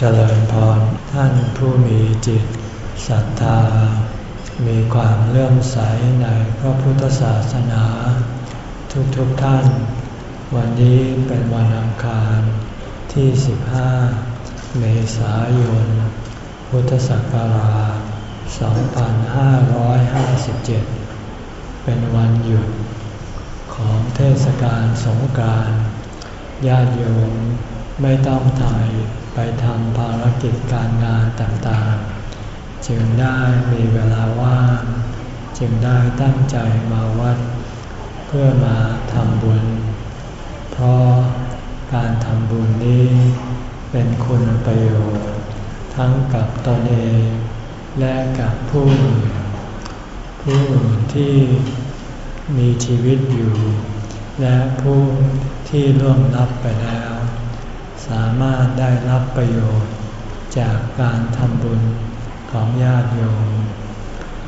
เจริญพรท่านผู้มีจิตศรัทธา มีความเลื่อมใสในพระพุทธศาสนา ทุกๆทท่าน วันนี้เป็นวันอังคารที่ 15 เมษายน พุทธศักราช 2557 เป็นวันหยุดของเทศกาลสงกรานต์ญาติโยม ไม่ต้องถ่ายไปทำภารกิจการงานต่างๆ จึงได้มีเวลาว่าง จึงได้ตั้งใจมาวัด เพื่อมาทำบุญ เพราะการทำบุญนี้เป็นคุณประโยชน์ ทั้งกับตนเองและกับผู้อื่นผู้อื่นที่มีชีวิตอยู่ และผู้ที่ล่วงลับไปแล้ว สามารถได้รับประโยชน์ จากการทำบุญของญาติโยม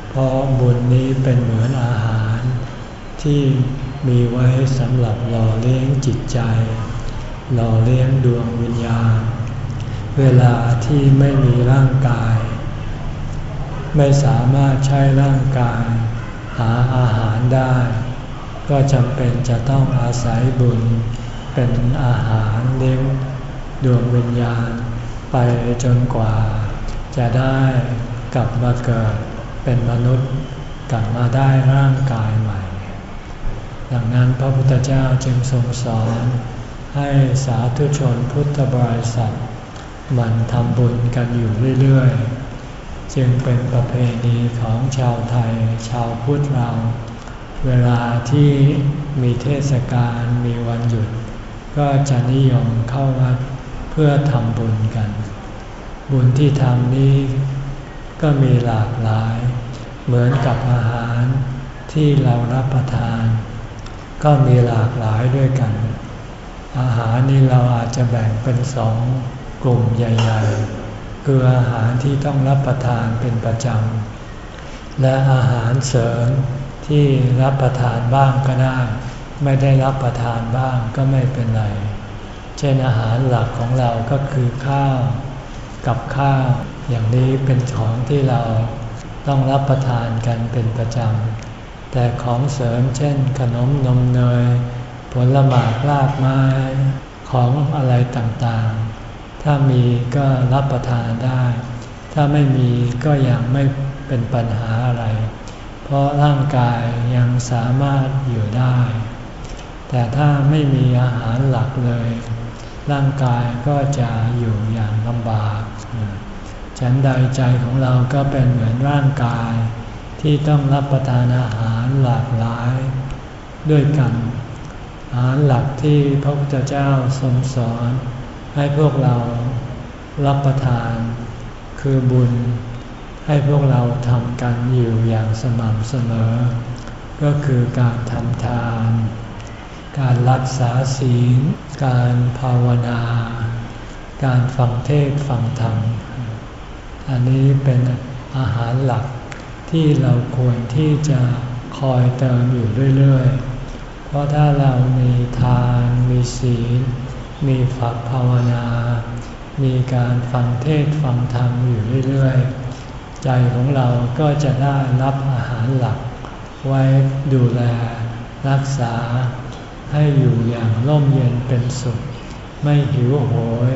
เพราะบุญนี้เป็นเหมือนอาหาร ที่มีไว้สำหรับหล่อเลี้ยงจิตใจ หล่อเลี้ยงดวงวิญญาณ เวลาที่ไม่มีร่างกาย ไม่สามารถใช้ร่างกาย หาอาหารได้ ก็จำเป็นจะต้องอาศัยบุญเป็นอาหารเลี้ยง ดวงวิญญาณ ไปจนกว่า จะได้กลับมาเกิดเป็นมนุษย์กลับมาได้ร่างกายใหม่ ดังนั้นพระพุทธเจ้าจึงทรงสอน ให้สาธุชนพุทธบริษัทมันทำบุญกันอยู่เรื่อยๆ จึงเป็นประเพณีของชาวไทยชาวพุทธเรา เวลาที่มีเทศกาลมีวันหยุด ก็จะนิยมเข้าวัด เพื่อทำบุญกัน บุญที่ทำนี้ก็มีหลากหลาย เหมือนกับอาหารที่เรารับประทาน ก็มีหลากหลายด้วยกัน อาหารนี้เราอาจจะแบ่งเป็นสองกลุ่มใหญ่ ๆ คืออาหารที่ต้องรับประทานเป็นประจำ และอาหารเสริมที่รับประทานบ้างก็ได้ ไม่ได้รับประทานบ้างก็ไม่เป็นไร เช่นอาหารหลักของเราก็คือข้าวกับข้าวอย่างนี้เป็นของที่เราต้องรับประทานกันเป็นประจำ แต่ของเสริมเช่นขนมนมเนย ผลหมากลากไม้ ของอะไรต่างๆ ถ้ามีก็รับประทานได้ ถ้าไม่มีก็ยังไม่เป็นปัญหาอะไร เพราะร่างกายยังสามารถอยู่ได้ แต่ถ้าไม่มีอาหารหลักเลย ร่างกายก็จะอยู่อย่างลำบาก ฉันใดใจของเราก็เป็นเหมือนร่างกาย ที่ต้องรับประทานอาหารหลากหลาย ด้วยกัน อาหารหลักที่พระพุทธเจ้าทรงสอน ให้พวกเรารับประทาน คือบุญ ให้พวกเราทำกันอยู่อย่างสม่ำเสมอ ก็คือการทำทาน การรักษาศีล การภาวนา การฟังเทศฟังธรรม อันนี้เป็นอาหารหลักที่เราควรที่จะคอยเติมอยู่เรื่อยๆ เพราะถ้าเรามีทาน มีศีล มีฝักภาวนา มีการฟังเทศฟังธรรมอยู่เรื่อยๆ ใจของเราก็จะได้รับอาหารหลัก ไว้ดูแลรักษา ให้อยู่อย่างร่มเย็นเป็นสุข ไม่หิวโหย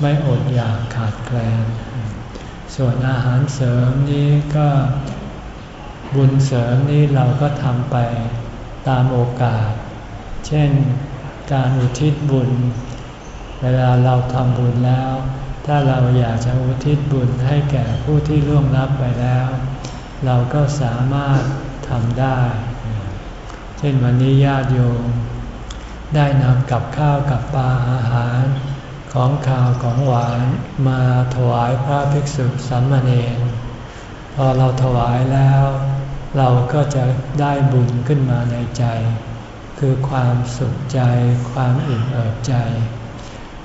ไม่อดอยากขาดแคลน ส่วนอาหารเสริมนี้ก็บุญเสริมนี้เราก็ทำไปตามโอกาส เช่นการอุทิศบุญ เวลาเราทำบุญแล้ว ถ้าเราอยากจะอุทิศบุญให้แก่ผู้ที่ล่วงลับไปแล้ว เราก็สามารถทำได้ ช่นวันนี้ญาติโยมได้นำกับข้าวกับปลาอาหารของข้าวของหวานมาถวายพระภิกษุสามเณรพอเราถวายแล้ว เราก็จะได้บุญขึ้นมาในใจ คือความสุขใจ ความอิ่มเอิบใจ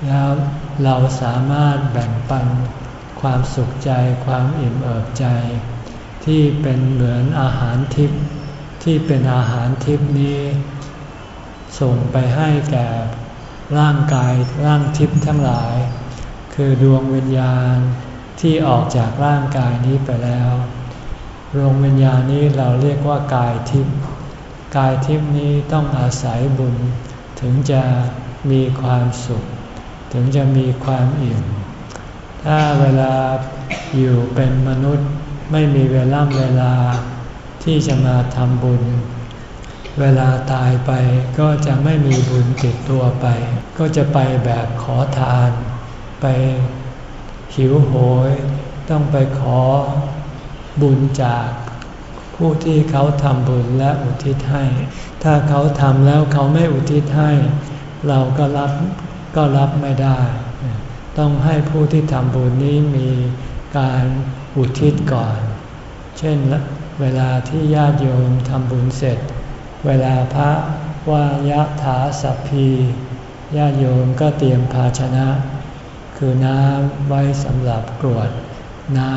แล้วเราสามารถแบ่งปันความสุขใจ ความอิ่มเอิบใจ ที่เป็นเหมือนอาหารทิพย์ ที่เป็นอาหารทิพนี้ ส่งไปให้แก่ร่างกายร่างทิพทั้งหลายคืคือดวงวิญญาณที่ออกจากร่างกายนี้ไปแล้วดวงวิญญาณนี้เราเรียกว่ากายทิพย์กายทิพย์นี้ต้องอาศัยบุญ ถึงจะมีความสุข ถึงจะมีความอิ่ม ถ้าเวลาอยู่เป็นมนุษย์ไม่มีเวลาเวลา ที่จะมาทำบุญ เวลาตายไปก็จะไม่มีบุญติดตัวไป ก็จะไปแบบขอทาน ไปหิวโหย ต้องไปขอบุญจากผู้ที่เขาทำบุญและอุทิศให้ ถ้าเขาทำแล้วเขาไม่อุทิศให้ เราก็รับก็รับไม่ได้ ต้องให้ผู้ที่ทำบุญนี้มีการอุทิศก่อน เช่น เวลาที่ญาติโยมทำบุญเสร็จ เวลาพระว่ายะถาสัพพีญาติโยมก็เตรียมภาชนะ คือน้ำไว้สำหรับกรวดน้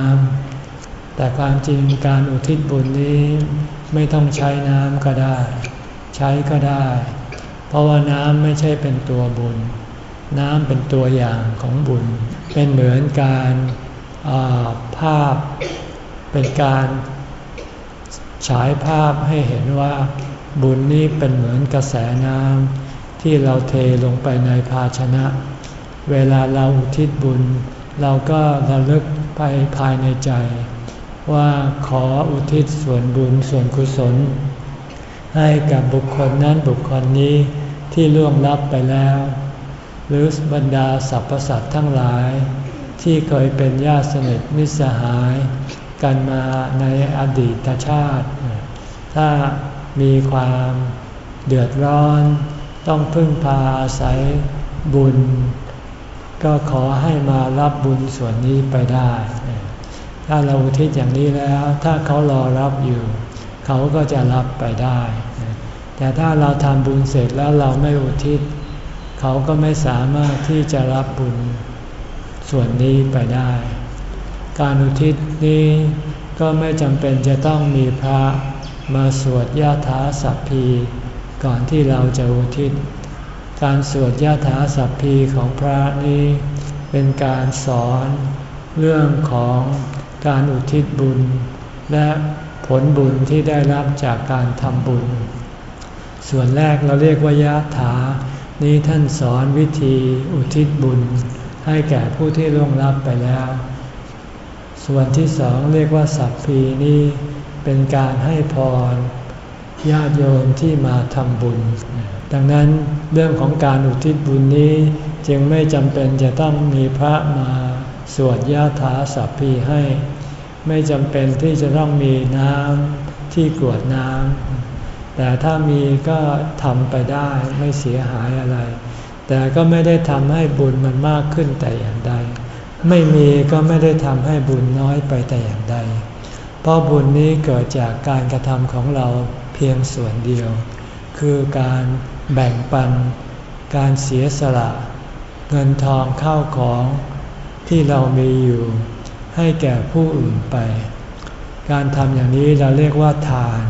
ำแต่ความจริงการอุทิศบุญนี้ไม่ต้องใช้น้ำก็ได้ ใช้ก็ได้ เพราะว่าน้ำไม่ใช่เป็นตัวบุญ น้ำเป็นตัวอย่างของบุญ เป็นเหมือนการภาพ เป็นการ ฉายภาพให้เห็นว่าบุญนี้เป็นเหมือนกระแสน้ำที่เราเทลงไปในภาชนะ เวลาเราอุทิศบุญ เราก็ระลึกไปภายในใจ ว่าขออุทิศส่วนบุญส่วนกุศล ให้กับบุคคลนั้นบุคคลนี้ที่ล่วงลับไปแล้ว หรือบรรดาสรรพสัตว์ทั้งหลาย ที่เคยเป็นญาติสนิทมิสหาย กันมาในอดีตชาติ ถ้ามีความเดือดร้อน ต้องพึ่งพาอาศัยบุญ ก็ขอให้มารับบุญส่วนนี้ไปได้ ถ้าเราทิศอย่างนี้แล้ว ถ้าเขารอรับอยู่ เขาก็จะรับไปได้ แต่ถ้าเราทำบุญเสร็จแล้วเราไม่อุทิศ เขาก็ไม่สามารถที่จะรับบุญส่วนนี้ไปได้ การอุทิศนี้ก็ไม่จำเป็นจะต้องมีพระมาสวดยาถาสัพพี ก่อนที่เราจะอุทิศ การสวดยาถาสัพพีของพระนี้ เป็นการสอนเรื่องของการอุทิศบุญ และผลบุญที่ได้รับจากการทำบุญ ส่วนแรกเราเรียกว่ายาถา นี้ท่านสอนวิธีอุทิศบุญ ให้แก่ผู้ที่ล่วงลับไปแล้ว ส่วนที่สองเรียกว่า สัพพีนี่เป็นการให้พรญาติโยมที่มาทำบุญ ดังนั้นเรื่องของการอุทิศบุญนี้จึงไม่จำเป็นจะต้องมีพระมาสวดยาถาสัพพีให้ ไม่จำเป็นที่จะต้องมีน้ำที่กรวดน้ำแต่ถ้ามีก็ทำไปได้ไม่เสียหายอะไร แต่ก็ไม่ได้ทำให้บุญมันมากขึ้นแต่อย่าง ไม่มีก็ไม่ได้ทำให้บุญน้อยไปแต่อย่างใด เพราะบุญนี้เกิดจากการกระทำของเราเพียงส่วนเดียว คือการแบ่งปัน การเสียสละ เงินทองเข้าของที่เรามีอยู่ ให้แก่ผู้อื่นไป การทำอย่างนี้เราเรียกว่าทาน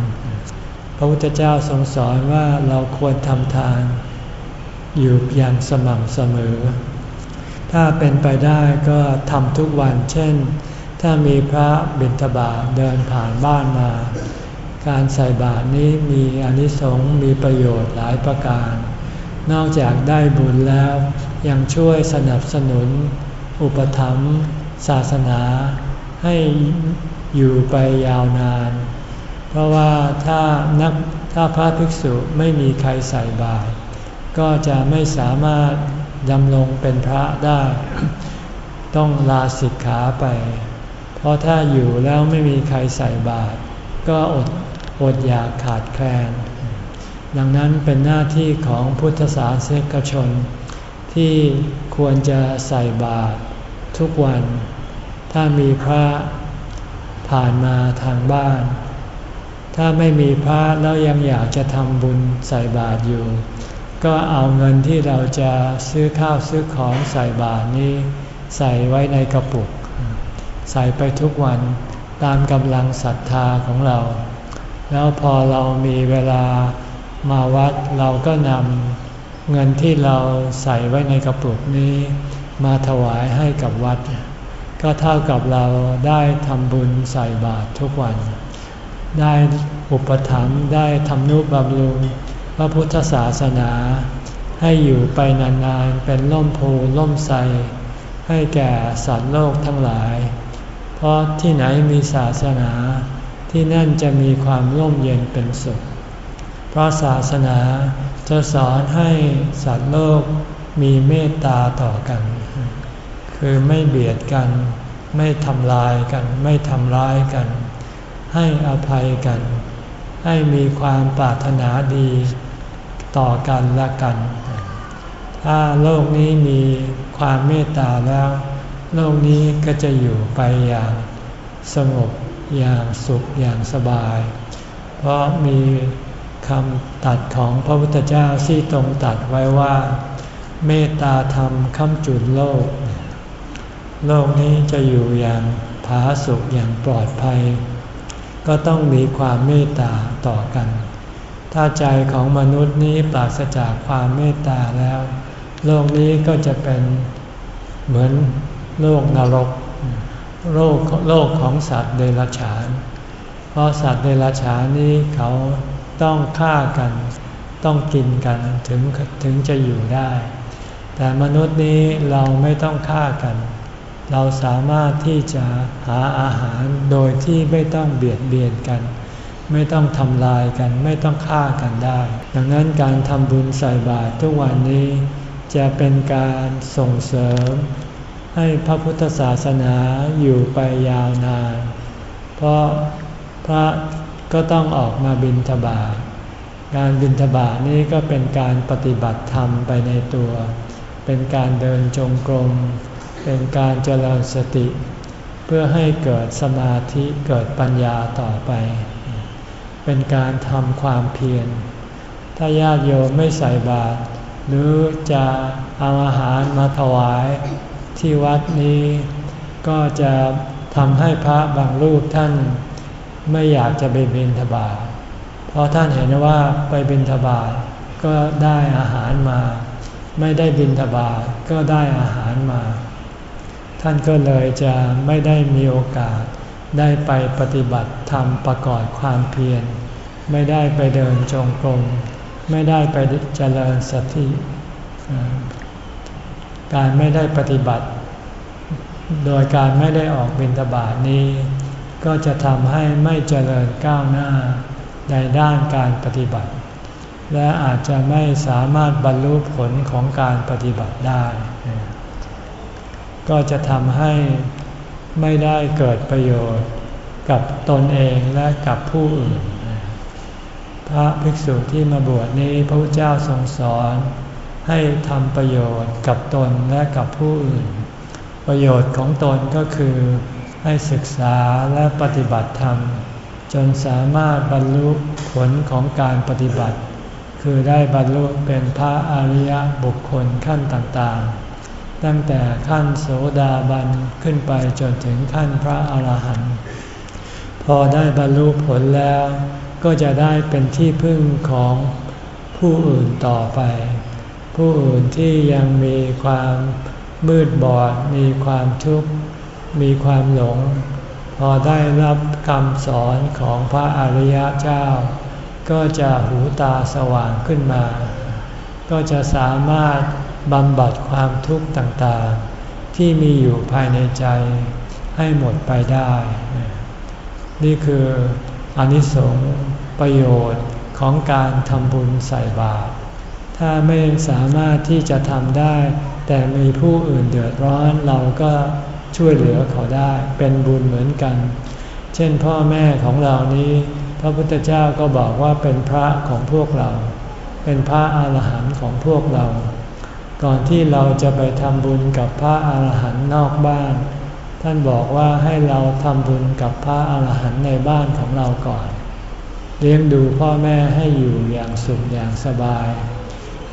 พระพุทธเจ้าทรงสอนว่าเราควรทำทาน อยู่อย่างสม่ำเสมอ ถ้าเป็นไปได้ก็ทำทุกวัน เช่น ถ้ามีพระบิณฑบาตเดินผ่านบ้านมา การใส่บาตรนี้มีอนิสงส์มีประโยชน์หลายประการ นอกจากได้บุญแล้วยังช่วยสนับสนุน อุปถัมภ์ศาสนาให้อยู่ไปยาวนาน เพราะว่าถ้านักถ้าพระภิกษุไม่มีใครใส่บาตรก็จะไม่สามารถ ดำรงเป็นพระได้ ต้องลาสิกขาไป เพราะถ้าอยู่แล้วไม่มีใครใส่บาตรก็อดอดอยากขาดแคลน ดังนั้นเป็นหน้าที่ของพุทธศาสนิกชน ที่ควรจะใส่บาตรทุกวัน ถ้ามีพระผ่านมาทางบ้าน ถ้าไม่มีพระแล้วยังอยากจะทำบุญใส่บาตรอยู่ ก็เอาเงินที่เราจะซื้อข้าวซื้อของใส่บาทนี้ ใส่ไว้ในกระปุก ใส่ไปทุกวันตามกำลังศรัทธาของเรา แล้วพอเรามีเวลามาวัดเราก็นำเงินที่เราใส่ไว้ในกระปุกนี้ มาถวายให้กับวัด ก็เท่ากับเราได้ทำบุญใส่บาตรทุกวัน ได้อุปถัมภ์ได้ทำนุบำรุง พระพุทธศาสนา ให้อยู่ไปนานๆเป็นล่มโพล่มไทรให้แก่สัตว์โลกทั้งหลาย เพราะที่ไหนมีศาสนาที่นั่นจะมีความร่มเย็นเป็นสุข เพราะศาสนาจะสอนให้สัตว์โลกมีเมตตาต่อกัน คือไม่เบียดกัน ไม่ทำลายกัน ไม่ทำร้ายกัน ให้อภัยกัน ให้มีความปรารถนาดีต่อกันและกัน ถ้าโลกนี้มีความเมตตาแล้ว โลกนี้ก็จะอยู่ไปอย่างสงบอย่างสุขอย่างสบาย เพราะมีคำตัดของพระพุทธเจ้าที่ตรงตัดไว้ว่า เมตตาธรรมคำจุนโลก โลกนี้จะอยู่อย่างผาสุขอย่างปลอดภัย ก็ต้องมีความเมตตาต่อกัน ถ้าใจของมนุษย์นี้ปราศจากความเมตตาแล้ว โลกนี้ก็จะเป็นเหมือนโลกนรก โลกโลกของสัตว์เดรัจฉาน เพราะสัตว์เดรัจฉานนี้เขาต้องฆ่ากัน ต้องกินกันถึงถึงจะอยู่ได้ แต่มนุษย์นี้เราไม่ต้องฆ่ากัน เราสามารถที่จะหาอาหารโดยที่ไม่ต้องเบียดเบียนกัน ไม่ต้องทำลายกันไม่ต้องฆ่ากันได้ ดังนั้นการทำบุญใส่บาตรทุกวันนี้ จะเป็นการส่งเสริม ให้พระพุทธศาสนาอยู่ไปยาวนาน เพราะพระก็ต้องออกมาบิณฑบาตการบิณฑบาตนี้ก็เป็นการปฏิบัติธรรมไปในตัว เป็นการเดินจงกรม เป็นการเจริญสติ เพื่อให้เกิดสมาธิเกิดปัญญาต่อไป เป็นการทำความเพียร ถ้าญาติโยมไม่ใส่บาตรหรือจะเอาอาหารมาถวายที่วัดนี้ก็จะทำให้พระบางรูปท่านไม่อยากจะไปบิณฑบาตเพราะท่านเห็นว่าไปบิณฑบาตก็ได้อาหารมา ไม่ได้บิณฑบาตก็ได้อาหารมา ท่านก็เลยจะไม่ได้มีโอกาส ได้ไปปฏิบัติธรรมประกอบความเพียร ไม่ได้ไปเดินจงกรม ไม่ได้ไปเจริญสติ การไม่ได้ปฏิบัติ โดยการไม่ได้ออกบิณฑบาตนี้ ก็จะทำให้ไม่เจริญก้าวหน้าในด้านการปฏิบัติ และอาจจะไม่สามารถบรรลุผลของการปฏิบัติได้ ก็จะทำให้ไม่ได้เกิดประโยชน์กับตนเองและกับผู้อื่น พระภิกษุที่มาบวชนี้พระพุทธเจ้าทรงสอนให้ทำประโยชน์กับตนและกับผู้อื่น ประโยชน์ของตนก็คือให้ศึกษาและปฏิบัติธรรม จนสามารถบรรลุผลของการปฏิบัติ คือได้บรรลุเป็นพระอริยบุคคลขั้นต่างๆ ตั้งแต่ขั้นโสดาบันขึ้นไปจนถึงขั้นพระอรหันต์พอได้บรรลุผลแล้ว ก็จะได้เป็นที่พึ่งของผู้อื่นต่อไป ผู้อื่นที่ยังมีความมืดบอด มีความทุกข์ มีความหลง พอได้รับคำสอนของพระอริยเจ้า ก็จะหูตาสว่างขึ้นมา ก็จะสามารถ บำบัดความทุกข์ต่างๆ ที่มีอยู่ภายในใจให้หมดไปได้ นี่คืออนิสงส์ประโยชน์ของการทำบุญใส่บาตร ถ้าไม่สามารถที่จะทำได้ แต่มีผู้อื่นเดือดร้อนเราก็ช่วยเหลือเขาได้ เป็นบุญเหมือนกัน เช่นพ่อแม่ของเรานี้ พระพุทธเจ้าก็บอกว่าเป็นพระของพวกเรา เป็นพระอาหารหันต์ของพวกเรา ก่อนที่เราจะไปทำบุญกับพระอาหารหันต์นอกบ้าน ท่านบอกว่าให้เราทำบุญกับพระอาหารหันต์ในบ้านของเราก่อน เลี้ยงดูพ่อแม่ให้อยู่อย่างสุขอย่างสบาย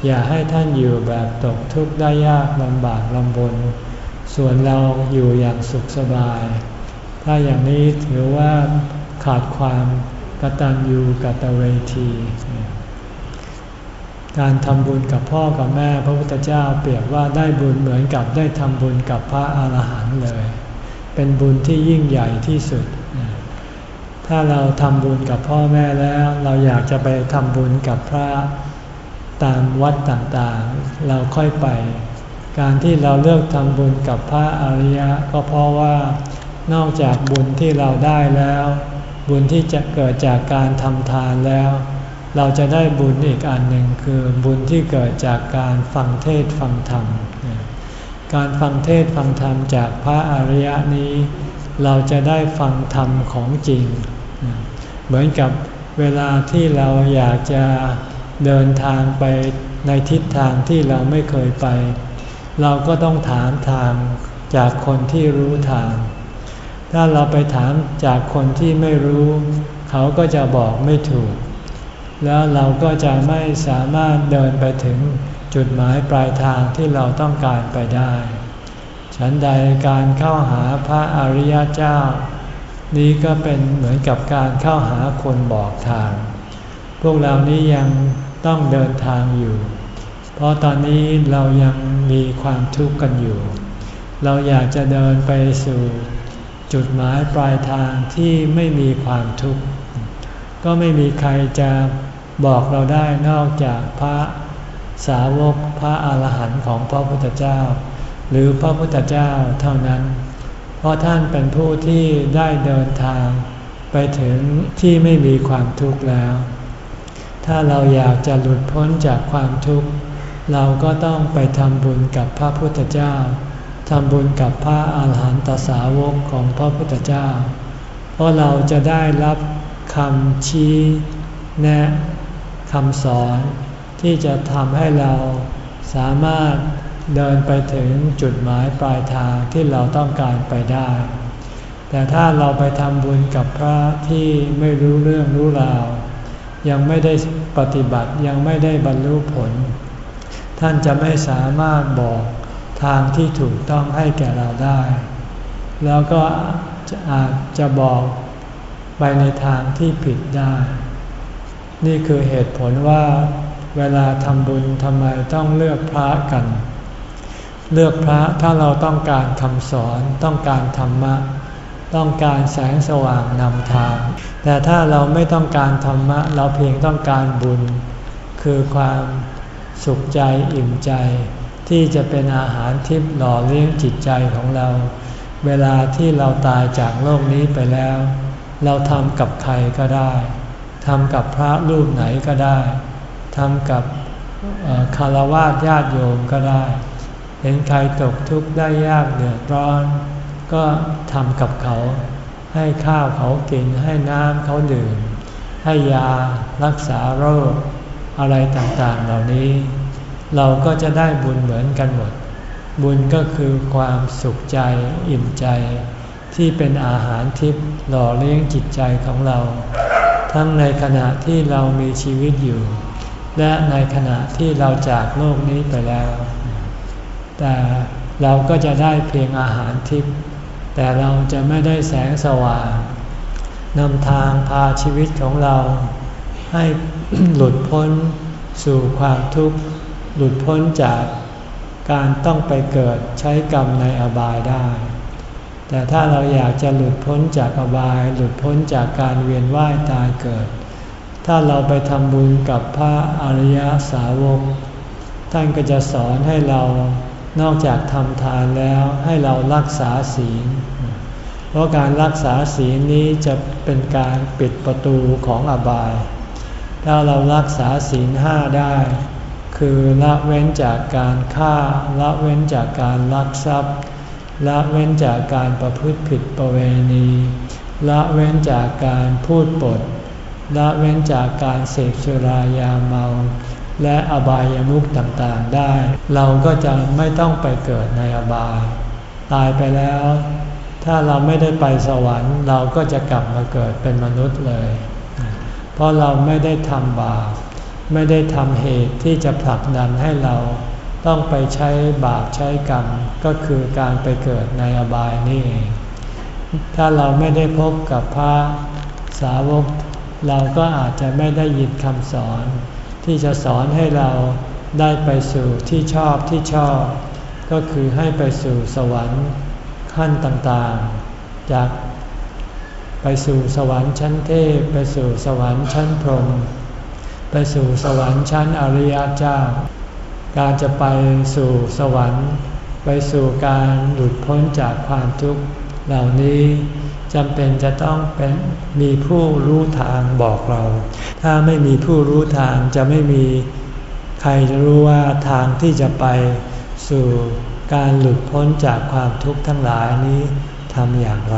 อย่าให้ท่านอยู่แบบตกทุกข์ได้ยากลำบากลำบน ส่วนเราอยู่อย่างสุขสบาย ถ้าอย่างนี้ถือว่าขาดความกตัญญูกตเวที การทำบุญกับพ่อกับแม่พระพุทธเจ้าเปรียบว่าได้บุญเหมือนกับได้ทำบุญกับพระอาหารหันต์เลย เป็นบุญที่ยิ่งใหญ่ที่สุด ถ้าเราทำบุญกับพ่อแม่แล้วเราอยากจะไปทำบุญกับพระตามวัดต่างๆ เราค่อยไป การที่เราเลือกทำบุญกับพระอริยะก็เพราะว่านอกจากบุญที่เราได้แล้ว บุญที่จะเกิดจากการทำทานแล้ว เราจะได้บุญอีกอันหนึ่งคือบุญที่เกิดจากการฟังเทศฟังธรรม การฟังเทศฟังธรรมจากพระอริยะนี้ เราจะได้ฟังธรรมของจริง เหมือนกับเวลาที่เราอยากจะเดินทางไปในทิศทางที่เราไม่เคยไป เราก็ต้องถามทางจากคนที่รู้ทาง ถ้าเราไปถามจากคนที่ไม่รู้ เขาก็จะบอกไม่ถูก แล้วเราก็จะไม่สามารถเดินไปถึงจุดหมายปลายทางที่เราต้องการไปได้ ฉันใดการเข้าหาพระอริยเจ้า นี้ก็เป็นเหมือนกับการเข้าหาคนบอกทาง พวกเรานี้ยังต้องเดินทางอยู่ เพราะตอนนี้เรายังมีความทุกข์กันอยู่ เราอยากจะเดินไปสู่จุดหมายปลายทางที่ไม่มีความทุกข์ ก็ไม่มีใครจะ บอกเราได้นอกจากพระสาวกพระอาหารหันต์ของพระพุทธเจ้า หรือพระพุทธเจ้าเท่านั้น เพราะท่านเป็นผู้ที่ได้เดินทาง ไปถึงที่ไม่มีความทุกข์แล้ว ถ้าเราอยากจะหลุดพ้นจากความทุกข์ เราก็ต้องไปทำบุญกับพระพุทธเจ้าทำบุญกับพระอาหารหันตสาวกของพระพุทธเจ้า เพราะเราจะได้รับคำชี้แนะ คำสอนที่จะทำให้เราสามารถเดินไปถึงจุดหมายปลายทางที่เราต้องการไปได้ แต่ถ้าเราไปทำบุญกับพระที่ไม่รู้เรื่องรู้ราว ยังไม่ได้ปฏิบัติยังไม่ได้บรรลุผล ท่านจะไม่สามารถบอกทางที่ถูกต้องให้แก่เราได้ แล้วก็อาจจะบอกไปในทางที่ผิดได้ นี่คือเหตุผลว่าเวลาทำบุญทำไมต้องเลือกพระกัน เลือกพระถ้าเราต้องการคำสอนต้องการธรรมะ ต้องการแสงสว่างนำทาง แต่ถ้าเราไม่ต้องการธรรมะ เราเพียงต้องการบุญ คือความสุขใจอิ่มใจ ที่จะเป็นอาหารทิพย์หล่อเลี้ยงจิตใจของเรา เวลาที่เราตายจากโลกนี้ไปแล้ว เราทำกับใครก็ได้ ทำกับพระรูปไหนก็ได้ ทำกับคารวะญาติโยมก็ได้ เห็นใครตกทุกข์ได้ยากเดือดร้อน ก็ทำกับเขา ให้ข้าวเขากิน ให้น้ำเขาดื่ม ให้ยารักษาโรค อะไรต่างๆเหล่านี้ เราก็จะได้บุญเหมือนกันหมด บุญก็คือความสุขใจ อิ่มใจ ที่เป็นอาหารทิพย์หล่อเลี้ยงจิตใจของเรา ทั้งในขณะที่เรามีชีวิตอยู่ และในขณะที่เราจากโลกนี้ไปแล้ว แต่เราก็จะได้เพียงอาหารทิพย์แต่เราจะไม่ได้แสงสว่างนำทางพาชีวิตของเรา ให้หลุดพ้นสู่ความทุกข์ หลุดพ้นจากการต้องไปเกิดใช้กรรมในอบายได้ แต่ถ้าเราอยากจะหลุดพ้นจากอบาย หลุดพ้นจากการเวียนว่ายตายเกิด ถ้าเราไปทำบุญกับพระอริยสาวก ท่านก็จะสอนให้เรานอกจากทำทานแล้วให้เรารักษาศีล เพราะการรักษาศีลนี้จะเป็นการปิดประตูของอบาย ถ้าเรารักษาศีลห้าได้ คือละเว้นจากการฆ่าละเว้นจากการลักทรัพย์ ละเว้นจากการประพฤติผิดประเวณี ละเว้นจากการพูดปด ละเว้นจากการเสพสุรายาเมา และอบายามุขต่างๆได้ เราก็จะไม่ต้องไปเกิดในอบาย ตายไปแล้ว ถ้าเราไม่ได้ไปสวรรค์ เราก็จะกลับมาเกิดเป็นมนุษย์เลย เพราะเราไม่ได้ทำบาปไม่ได้ทำเหตุที่จะผลักดันให้เรา ต้องไปใช้บาปใช้กรรมก็คือการไปเกิดในอบายนี่เอง ถ้าเราไม่ได้พบกับพระสาวก เราก็อาจจะไม่ได้ยินคำสอนทที่จะสอนให้เราได้ไปสู่ที่ชอบที่ชอบ ก็คือให้ไปสู่สวรรค์ขั้นต่างๆ จากไปสู่สวรรค์ชั้นเทพ ไปสู่สวรรค์ชั้นพรหมไปสู่สวรรค์ชั้นอริยเจ้า การจะไปสู่สวรรค์ ไปสู่การหลุดพ้นจากความทุกข์เหล่านี้จำเป็นจะต้องเป็นมีผู้รู้ทางบอกเรา ถ้าไม่มีผู้รู้ทางจะไม่มีใครจะรู้ว่าทางที่จะไปสู่การหลุดพ้นจากความทุกข์ทั้งหลายนี้ทำอย่างไร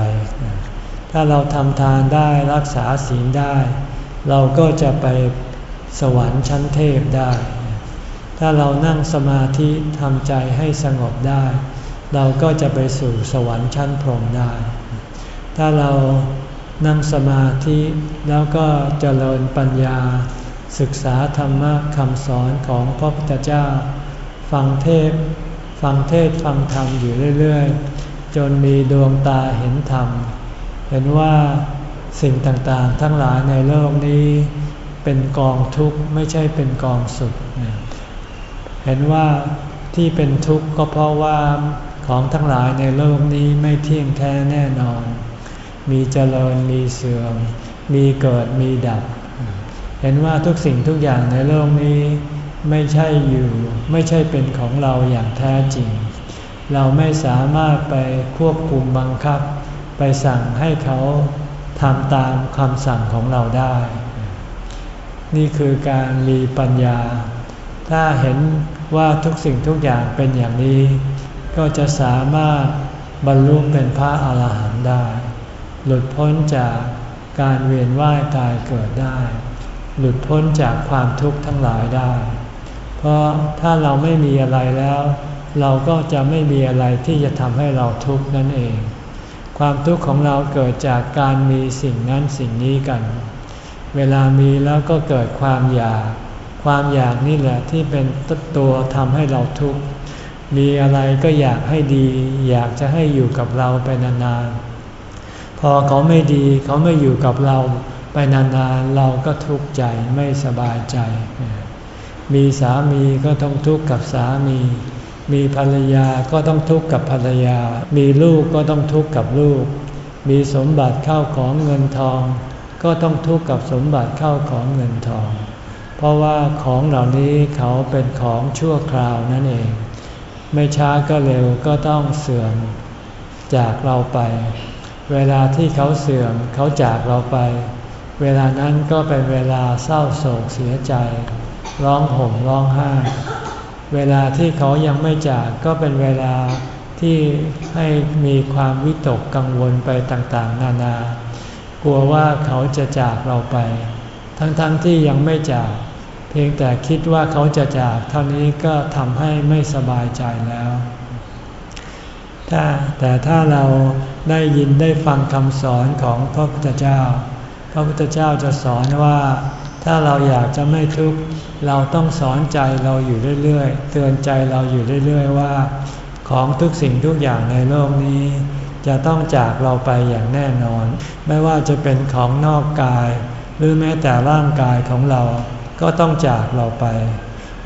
ถ้าเราทำทานได้รักษาศีลได้ เราก็จะไปสวรรค์ชั้นเทพได้ ถ้าเรานั่งสมาธิทำใจให้สงบได้ เราก็จะไปสู่สวรรค์ชั้นพรหมได้ ถ้าเรานั่งสมาธิแล้วก็เจริญปัญญา ศึกษาธรรมะคำสอนของพระพุทธเจ้า ฟังเทศฟังเทศฟังธรรมอยู่เรื่อยๆ จนมีดวงตาเห็นธรรม เห็นว่าสิ่งต่างๆ ทั้งหลายในโลกนี้ เป็นกองทุกข์ไม่ใช่เป็นกองสุข เห็นว่าที่เป็นทุกข์ก็เพราะว่าของทั้งหลายในโลกนี้ไม่เที่ยงแท้แน่นอน มีเจริญมีเสื่อม มีเกิดมีดับ เห็นว่าทุกสิ่งทุกอย่างในโลกนี้ไม่ใช่อยู่ ไม่ใช่เป็นของเราอย่างแท้จริง เราไม่สามารถไปควบคุมบังคับ ไปสั่งให้เขาทำตามคำสั่งของเราได้ นี่คือการมีปัญญา ถ้าเห็นว่าทุกสิ่งทุกอย่างเป็นอย่างนี้ ก็จะสามารถบรรลุเป็นพระอาหารหันต์ได้ หลุดพ้นจากการเวียนว่ายตายเกิดได้ หลุดพ้นจากความทุกข์ทั้งหลายได้ เพราะถ้าเราไม่มีอะไรแล้ว เราก็จะไม่มีอะไรที่จะทำให้เราทุกข์นั่นเอง ความทุกข์ของเราเกิดจากการมีสิ่งนั้นสิ่งนี้กัน เวลามีแล้วก็เกิดความอยาก ความอยากนี่แหละที่เป็นตัวทำให้เราทุกข์ มีอะไรก็อยากให้ดี อยากจะให้อยู่กับเราไปนานๆ พอเขาไม่ดีเขาไม่อยู่กับเราไปนานๆ เราก็ทุกข์ใจไม่สบายใจ มีสามีก็ต้องทุกข์กับสามี มีภรรยาก็ต้องทุกข์กับภรรยา มีลูกก็ต้องทุกข์กับลูก มีสมบัติเข้าของเงินทอง ก็ต้องทุกข์กับสมบัติเข้าของเงินทอง เพราะว่าของเหล่านี้เขาเป็นของชั่วคราวนั่นเอง ไม่ช้าก็เร็วก็ต้องเสื่อมจากเราไป เวลาที่เขาเสื่อมเขาจากเราไป เวลานั้นก็เป็นเวลาเศร้าโศกเสียใจ ร้องห่มร้องไห้ เวลาที่เขายังไม่จากก็เป็นเวลาที่ให้มีความวิตกกังวลไปต่างๆ นานากลัวว่าเขาจะจากเราไป ทั้งๆทที่ยังไม่จาก เพียงแต่คิดว่าเขาจะจากเท่านี้ก็ทำให้ไม่สบายใจแล้ว ถ้าแต่ถ้าเราได้ยินได้ฟังคำสอนของพระพุทธเจ้า พระพุทธเจ้าจะสอนว่า ถ้าเราอยากจะไม่ทุกข์เราต้องสอนใจเราอยู่เรื่อยๆ เตือนใจเราอยู่เรื่อยๆ ว่า ของทุกสิ่งทุกอย่างในโลกนี้ จะต้องจากเราไปอย่างแน่นอน ไม่ว่าจะเป็นของนอกกาย หรือแม้แต่ร่างกายของเรา ก็ต้องจากเราไป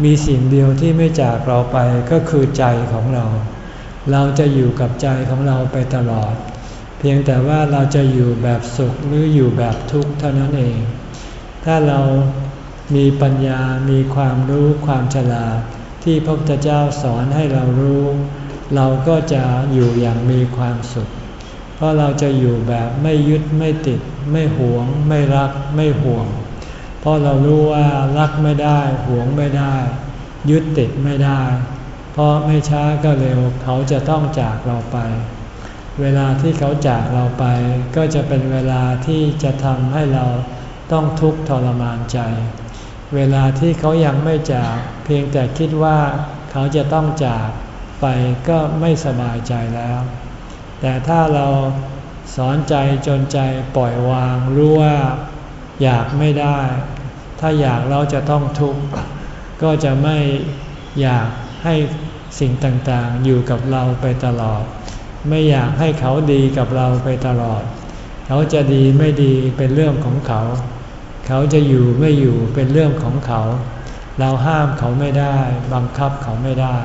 มีสิ่งเดียวที่ไม่จากเราไปก็คือใจของเรา เราจะอยู่กับใจของเราไปตลอด เพียงแต่ว่าเราจะอยู่แบบสุขหรืออยู่แบบทุกข์เท่านั้นเอง ถ้าเรามีปัญญา มีความรู้ความฉลาด ที่พระพุทธเจ้าสอนให้เรารู้ เราก็จะอยู่อย่างมีความสุข เพราะเราจะอยู่แบบไม่ยึดไม่ติด ไม่หวง ไม่รัก ไม่ห่วง เพราะเรารู้ว่ารักไม่ได้หวงไม่ได้ ยึดติดไม่ได้ เพราะไม่ช้าก็เร็วเขาจะต้องจากเราไป เวลาที่เขาจากเราไป ก็จะเป็นเวลาที่จะทำให้เราต้องทุกข์ทรมานใจ เวลาที่เขายังไม่จาก เพียงแต่คิดว่าเขาจะต้องจากไปก็ไม่สบายใจแล้ว แต่ถ้าเราสอนใจจนใจปล่อยวางรู้ว่า อยากไม่ได้ ถ้าอยากเราจะต้องทุกข์ ก็จะไม่อยากให้สิ่งต่างๆ อยู่กับเราไปตลอด ไม่อยากให้เขาดีกับเราไปตลอด เขาจะดีไม่ดีเป็นเรื่องของเขา เขาจะอยู่ไม่อยู่เป็นเรื่องของเขา เราห้ามเขาไม่ได้ บังคับเขาไม่ได้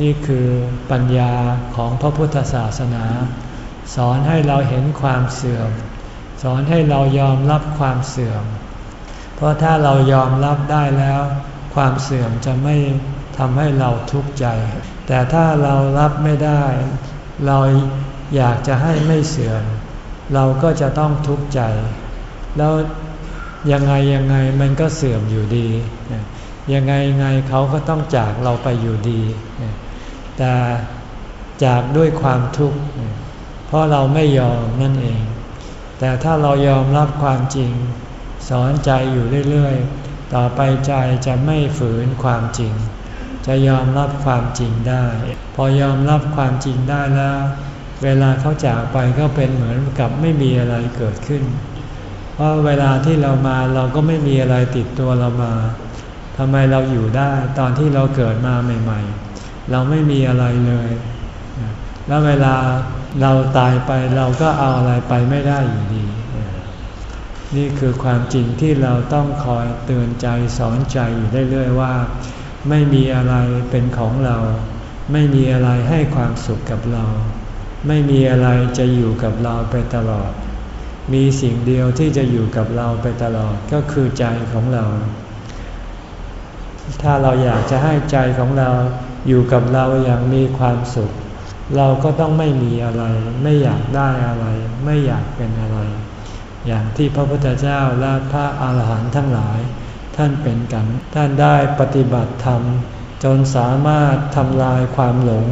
นี่คือปัญญาของพระพุทธศาสนา สอนให้เราเห็นความเสื่อม สอนให้เรายอมรับความเสื่อม เพราะถ้าเรายอมรับได้แล้ว ความเสื่อมจะไม่ทำให้เราทุกข์ใจ แต่ถ้าเรารับไม่ได้ เราอยากจะให้ไม่เสื่อม เราก็จะต้องทุกข์ใจ แล้วยังไงยังไงมันก็เสื่อมอยู่ดี ยังไงยังไงเขาก็ต้องจากเราไปอยู่ดี แต่จากด้วยความทุกข์ เพราะเราไม่ยอมนั่นเอง แต่ถ้าเรายอมรับความจริง สอนใจอยู่เรื่อยๆ ต่อไปใจจะไม่ฝืนความจริง จะยอมรับความจริงได้ พอยอมรับความจริงได้แล้ว เวลาเขาจากไปก็เป็นเหมือนกับไม่มีอะไรเกิดขึ้น เพราะเวลาที่เรามาเราก็ไม่มีอะไรติดตัวเรามาทำไมเราอยู่ได้ตอนที่เราเกิดมาใหม่ ๆ เราไม่มีอะไรเลย แล้วเวลา เราตายไปเราก็เอาอะไรไปไม่ได้อยู่ดี นี่คือความจริงที่เราต้องคอยเตือนใจสอนใจอยู่เรื่อยๆว่า ไม่มีอะไรเป็นของเรา ไม่มีอะไรให้ความสุขกับเรา ไม่มีอะไรจะอยู่กับเราไปตลอด มีสิ่งเดียวที่จะอยู่กับเราไปตลอดก็คือใจของเรา ถ้าเราอยากจะให้ใจของเราอยู่กับเราอย่างมีความสุข เราก็ต้องไม่มีอะไร ไม่อยากได้อะไร ไม่อยากเป็นอะไร อย่างที่พระพุทธเจ้าและพระอาหารหันต์ทั้งหลาย ท่านเป็นกัน ท่านได้ปฏิบัติธรรม จนสามารถทำลายความหลง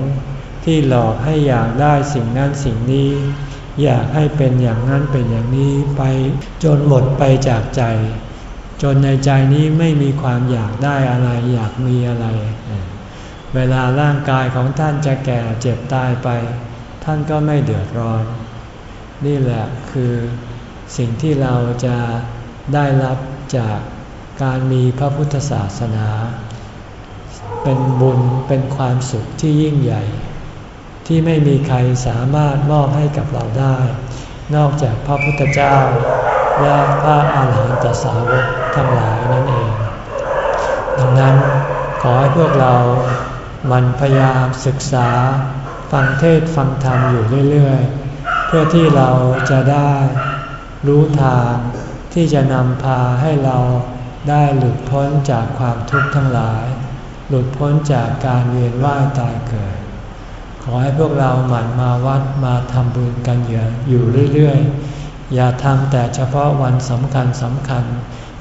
ที่หลอกให้อยากได้สิ่งนั้นสิ่งนี้ อยากให้เป็นอย่างนั้นเป็นอย่างนี้ไปจนหมดไปจากใจ จนในใจนี้ไม่มีความอยากได้อะไร อยากมีอะไร เวลาร่างกายของท่านจะแก่เจ็บตายไป ท่านก็ไม่เดือดร้อน นี่แหละคือสิ่งที่เราจะได้รับจากการมีพระพุทธศาสนา เป็นบุญเป็นความสุขที่ยิ่งใหญ่ ที่ไม่มีใครสามารถมอบให้กับเราได้ นอกจากพระพุทธเจ้า และพระอาหารหันตสาวกทั้งหลายนั่นเอง ดังนั้นขอให้พวกเรา มันพยายามศึกษาฟังเทศฟังธรรมอยู่เรื่อยๆ เพื่อที่เราจะได้รู้ทางที่จะนำพาให้เราได้หลุดพ้นจากความทุกข์ทั้งหลาย หลุดพ้นจากการเวียนว่ายตายเกิด ขอให้พวกเราหมั่นมาวัดมาทำบุญกันอยู่เรื่อยๆ อย่าทำแต่เฉพาะวันสำคัญสำคัญ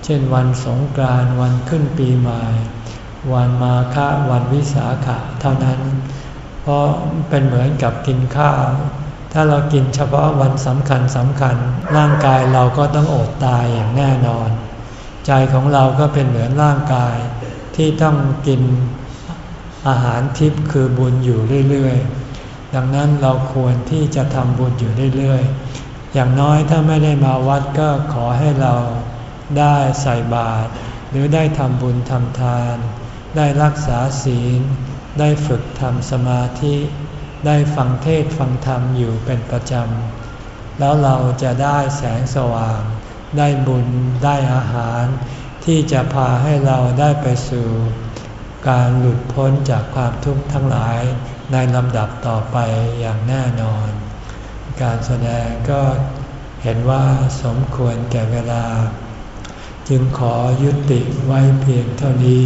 เช่นวันสงกรานต์วันขึ้นปีใหม่ วันมาฆะวันวิสาขะเท่านั้น เพราะเป็นเหมือนกับกินข้าว ถ้าเรากินเฉพาะวันสำคัญสำคัญ ร่างกายเราก็ต้องอดตายอย่างแน่นอน ใจของเราก็เป็นเหมือนร่างกายที่ต้องกินอาหารทิพย์คือบุญอยู่เรื่อยๆ ดังนั้นเราควรที่จะทำบุญอยู่เรื่อยๆ อย่างน้อยถ้าไม่ได้มาวัดก็ขอให้เราได้ใส่บาตรหรือได้ทำบุญทำทาน ได้รักษาศีล ได้ฝึกทำสมาธิ ได้ฟังเทศฟังธรรมอยู่เป็นประจำ แล้วเราจะได้แสงสว่าง ได้บุญได้อาหาร ที่จะพาให้เราได้ไปสู่ การหลุดพ้นจากความทุกข์ทั้งหลายในลำดับต่อไปอย่างแน่นอน การแสดงก็เห็นว่าสมควรแก่เวลา จึงขอยุติไว้เพียงเท่านี้